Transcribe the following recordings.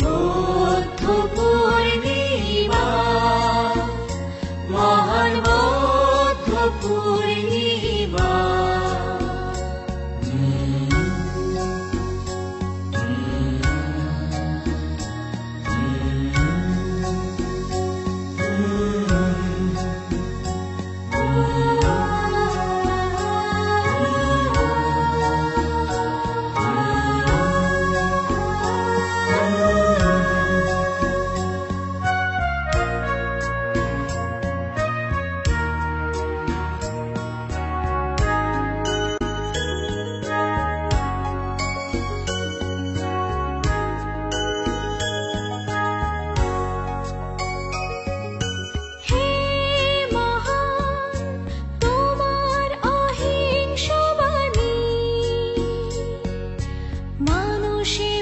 Lord. খুশি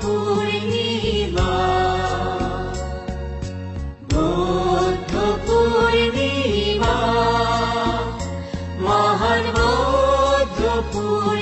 পূর্ণিমা বুদ্ধ পূর্ণিমা মহান বুদ্ধ পূর্ণিমা